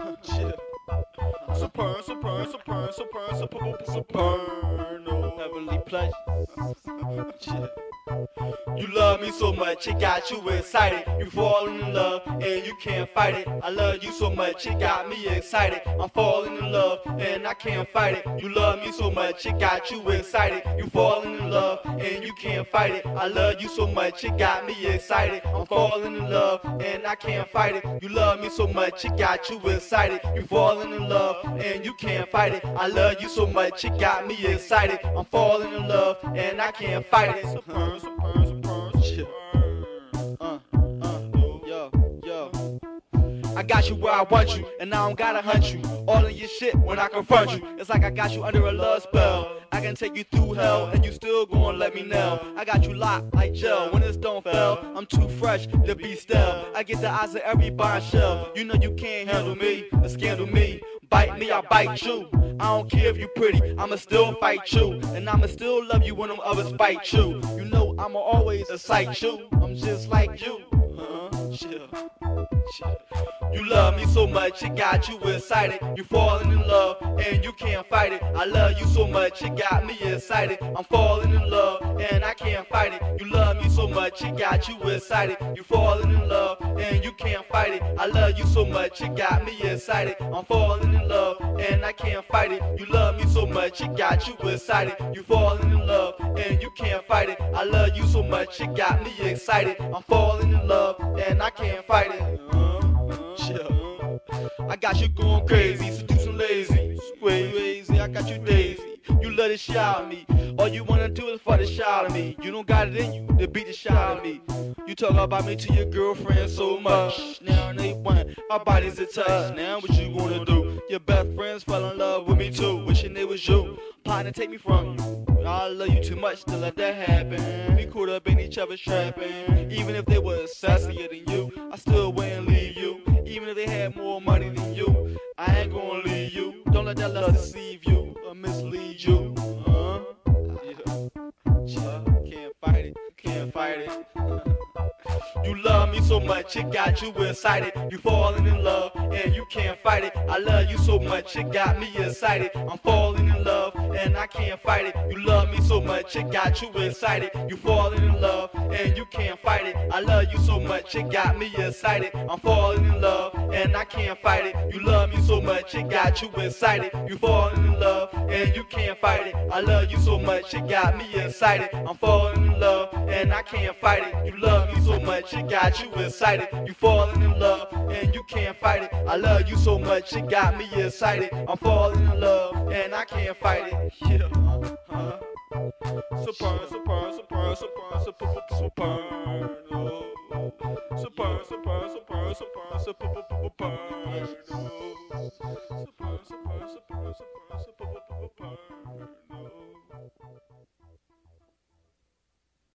Supernal, Supernal, Supernal, Supernal, Supernal, Heavenly pleasure. You love me so much, it got you excited. You falling in love and you can't fight it. I love you so much, it got me excited. I'm falling in love and I can't fight it. You love me so much, it got you excited. You falling in love and you can't fight it. I love you so much, it got me excited. I'm falling in love and I can't fight it. You love me so much, it got you excited. You falling in love and you can't fight it. I love you so much, it got me excited. I'm falling in love and I can't fight it. Uh-huh. Uh, uh. I got you where I want you, and I don't gotta hunt you. All of your shit when I confront you. It's like I got you under a love spell. I can take you through hell, and you still gonna let me know. I got you locked like gel when it's don't fail. I'm too fresh to be still. I get the eyes of every bombshell. You know you can't handle me, or scandal me. Bite me, I bite you. I don't care if you pretty, I'ma still fight you. And I'ma still love you when them others fight you. You know I'ma always excite you. I'm just like you. Uh-huh. You love me so much, it got you excited. You falling in love, and you can't fight it. I love you so much, it got me excited. I'm falling in love, and I can't fight it. You love me so much, it got you excited. You falling in love, and you can't fight it. I love you so much, it got me excited. I'm falling in love, and I can't fight it. You love me so much, it got you excited. You falling in love, and you can't fight it. I love you so much, it got me excited. I'm falling in love, and I can't fight it. Uh-huh. Chill. I got you going crazy, seducing lazy, sway crazy. I got you daisy. You love to shout at me. All you wanna do is for the shout at me. You don't got it in you to beat the shout at me. You talk about me to your girlfriend so much. Now they want our bodies a touch. Now what you gonna do? Your best friends fell in love with me too. Wishing it was you. To take me from you. I love you too much to let that happen. We caught up in each other's trapping. Even if they were sexier than you, I still wouldn't leave you. Even if they had more money than you, I ain't gonna leave you. Don't let that lust deceive you or mislead you. Uh, yeah. Yeah. Can't fight it, can't fight it. You love me so much, it got you excited. You falling in love, and you can't fight it. I love you so much, it got me excited. I'm falling in love, and I can't fight it. You love me so much, it got you excited. You falling in love, and you can't fight it. I love you so much, it got me excited. I'm falling in love, and I can't fight it. You love me so much, it got you excited. You falling in love, and you can't fight it. I love you so much, it got me excited. I'm falling in love, and I can't fight it. You love me so much, it got you excited. You falling in love, and you can't fight it. I love you so much, it got me excited. I'm falling in love, and I can't fight it. Yeah, huh? Supernal, supernal, supernal, supernal, supernal, supernal, oh. Supernal, supernal, supernal, supernal, supernal, supernal, oh. Supernal, supernal, supernal, supernal.